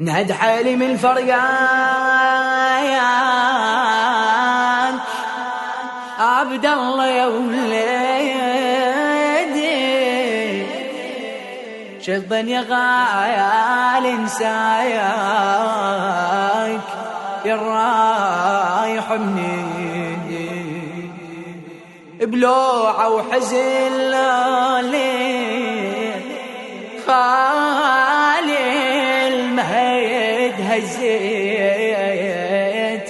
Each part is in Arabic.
نهد حالي من فرقان عبد الله يا وليدي شغبا يا غايال انساياك يا رايح مني بلوعة وحزن ليل. خالي المهيد هزيت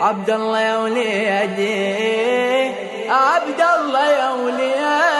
عبد الله يا وليدي عبد الله يا وليدي.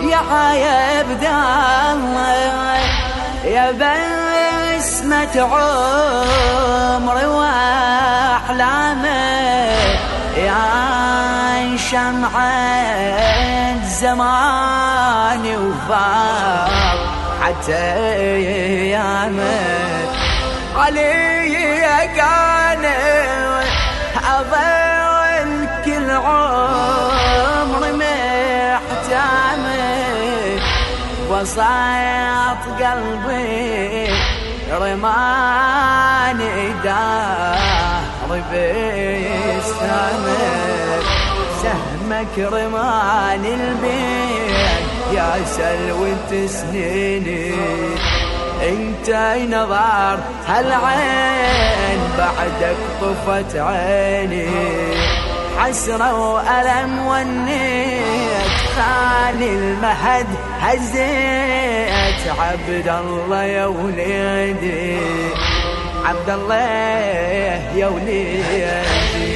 يا عيب الله يا بسمة عمري واحلامي يا شمعة زماني وفاق حتى ايامك علي كان اظل وسط قلبي رماني دار بسهمك سهمك رماني البيت. يا سلوة سنيني. انت نظر هالعين؟ بعدك طفت عيني. حسرة وألم ونيت. خالي المهد هزيت عبد الله يا وليدي عبد الله يا وليدي.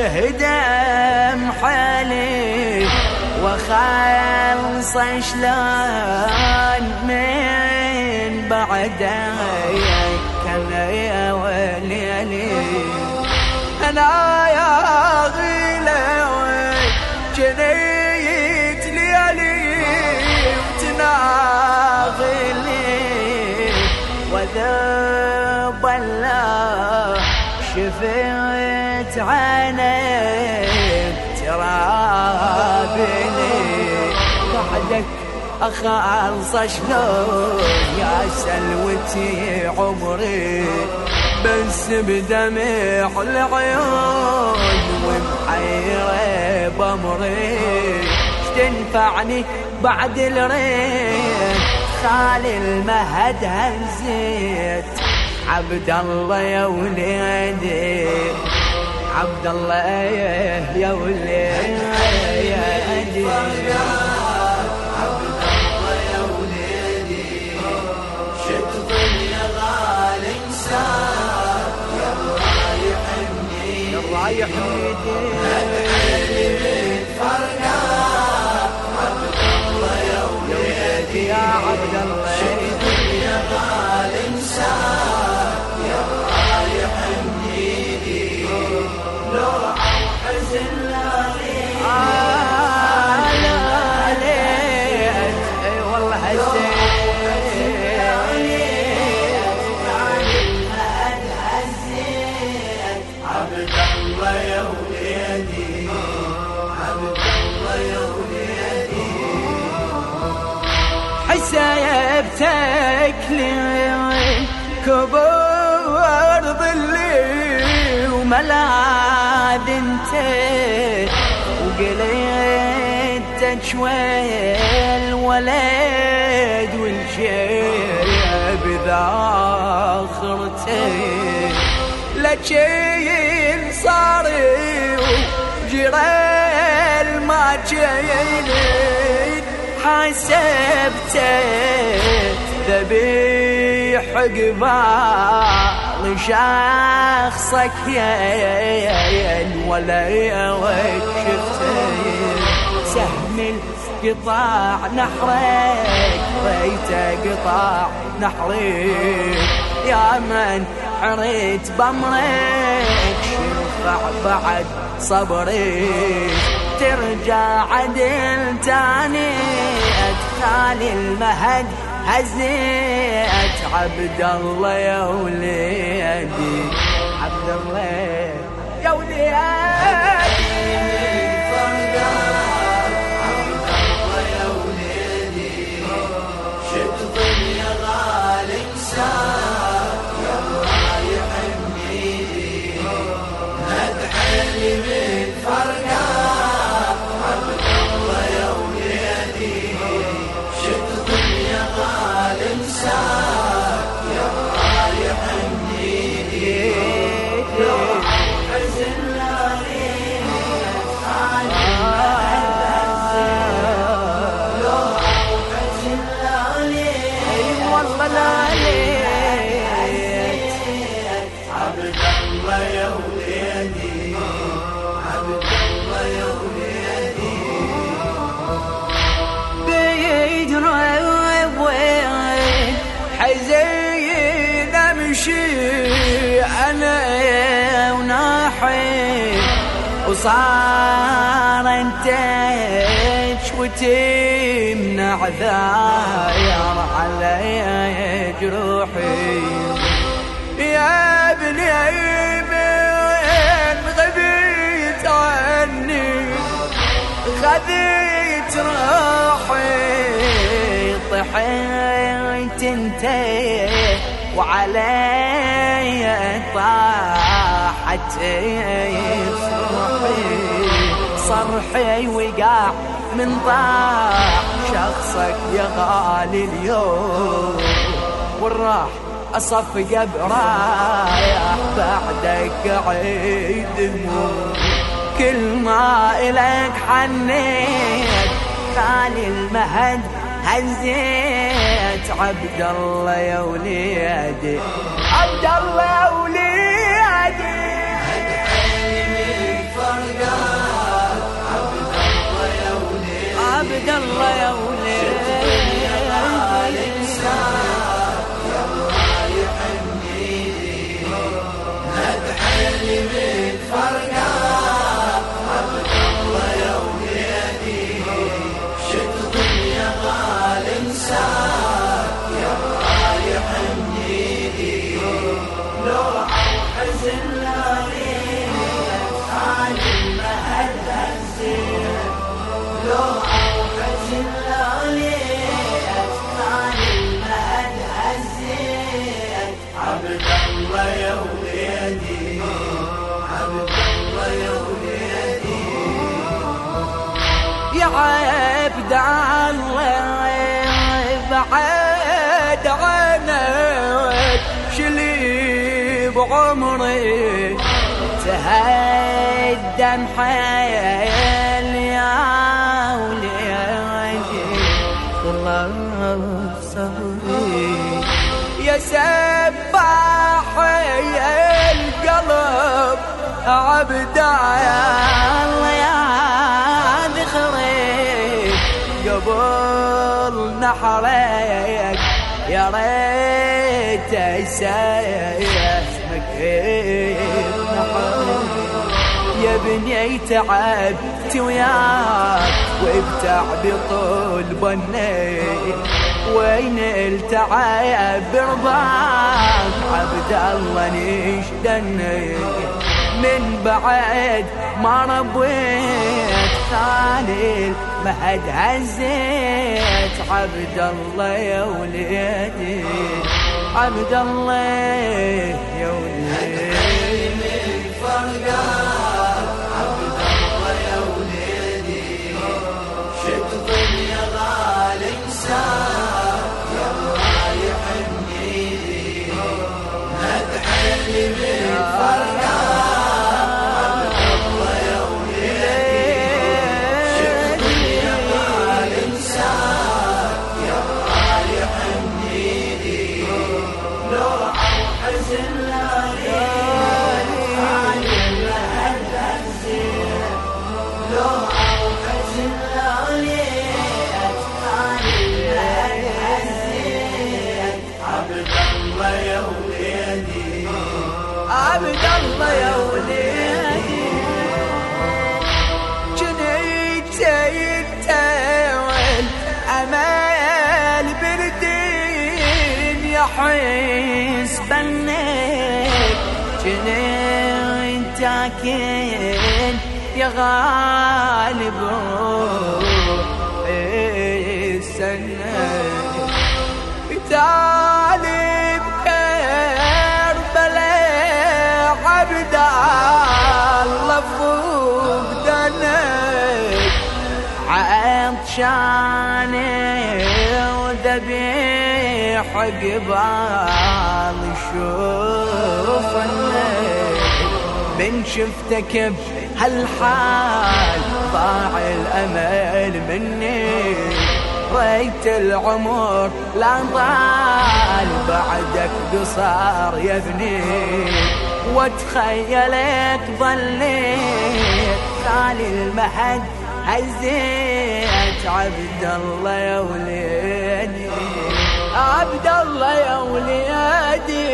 هدم حالي وخلص شلون من بعدك كان يا وليلي أنا يا غيلة جنيت ليالي وتناغلي. وذب الله شفت عينيك بعدك أخلص شلون يا سلوتي عمري بس بدمع العيون ومحيرة بأمري. تنفعني بعد الريح؟ خالي المهد هزيت. عبد الله يا وليدي عبد الله يا وليدي حسبتك لي كبر ظلي وملاذ انت. وقليتك شوي الولد والشيب ذاخرتي لكين صاري وجرى ما جيني حسبته ذبيح قبال شخصك يا ولا شفته سهم القطاع نحرك بيت قطاع نحرك. يا من حريت بمرك شرفع بعد صبرك ترجع عدل تاني أدخال المهد هزيت عبد الله يا وليدي عبد الله يا وليدي امشي أنا وناحي وصار أنت وتمنع ذاير علي جروحي يا ابني من غبيت عني خذيت روحي. طحيت أنت وعلي طاحت صرحي صرحي وقع من طاح شخصك يا غالي اليوم. والراح اصفق برايح بعدك عيد دموع كل ما الك حنيت خالي المهد هزيت عبد الله يا وليدي عبد الله يا وليدي. عبد الله يا وليدي. بعد عنك شلي بعمري تهدم حيل يا وليدي. صبري. يا سباح يا القلب عبد نحرك يا ريت اسمك يا بني تعبت وياك وبتعب طول بني وين التعب برضاك؟ عبد الله نشدني. من بعد ما ربيت ثاني المهد هزيت عبد الله يا وليدي عبد الله يا وليدي. عبد حيس بنيت جنيت تاكين يا غالب. روح السنة تالي بكربلاء عبد الله فوق دنك عطشاني وذبيح قبال شوف من شفتك بهالحال ضاع الأمل مني. ريت العمر لا طال بعدك قصار يا ابني. واتخيلك ظليت خالي المهد هزيت عبد الله يا وليدي. عبد الله يا وليدي.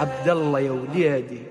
عبد الله يا وليدي.